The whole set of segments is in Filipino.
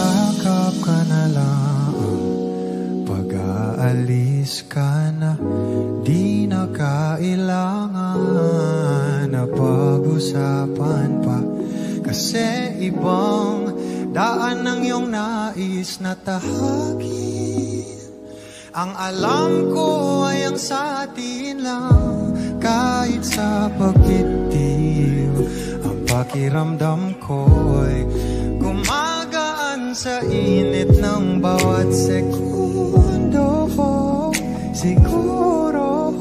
yakap ka na lang. Pag-aalis ka na Di na kailangan. Na pag-usapan pa. Kasi ibang daan ng iyong nais na tahagin. Ang alam ko ay ang sa atin lang. Kahit sa pagkitim Ang pakiramdam ko'y kumakas sa init ng bawat segundo Siguro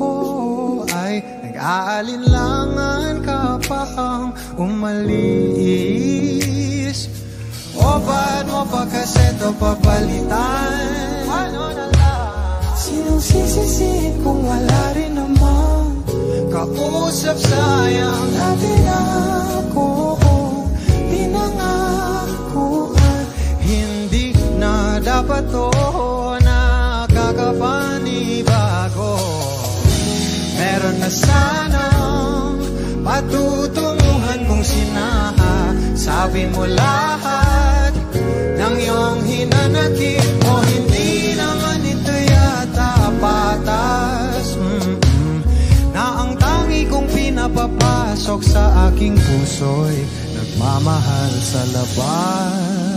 ay nag-aalinlangan ka pa ang umalis O ba't mo pa kasi to papalitan? Ano na lang? Sinong sisisihin kung wala rin naman Kausap sayang Dati ako na dapat to nakakapanibago Meron na sanang patutunguhan kung sinaha. Sabi mo lahat ng iyong hinanakit O hindi naman ito yata patas. Mm-mm. Na ang tangi kong pinapapasok sa aking puso'y Nagmamahal sa labas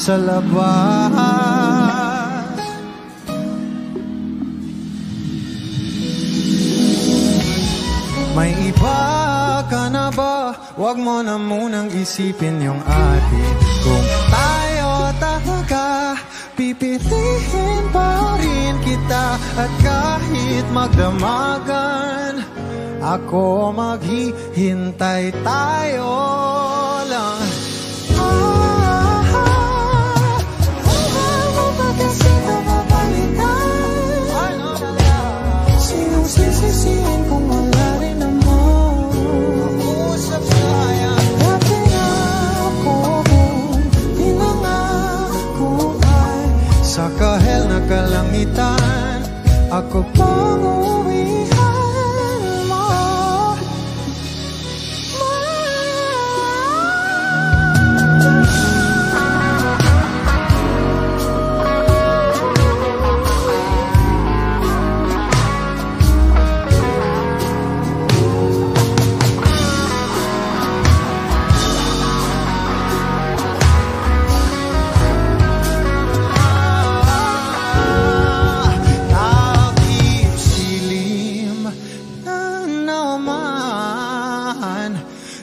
Sa labas. May iba ka na ba? Huwag mo na munang isipin yung atin. Kung tayo talaga Pipiliin pa rin kita. At kahit magdamagan Ako maghihintay tayo lang Ako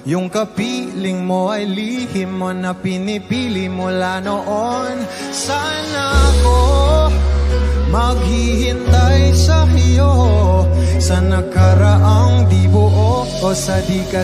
Yung kapiling mo ay lihim mo na pinipili mula noon. Sana ako maghihintay sa iyo Sa nakaraang di buo o sa di ka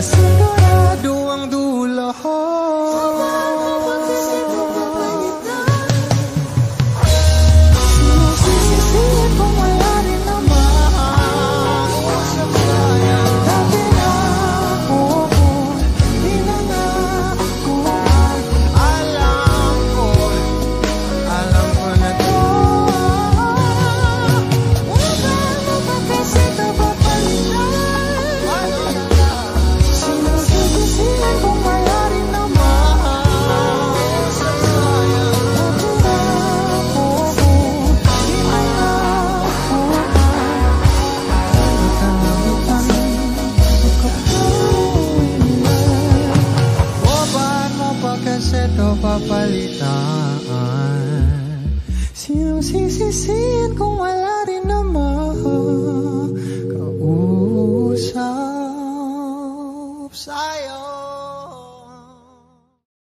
to papalitan? Sinong sisisihin kung wala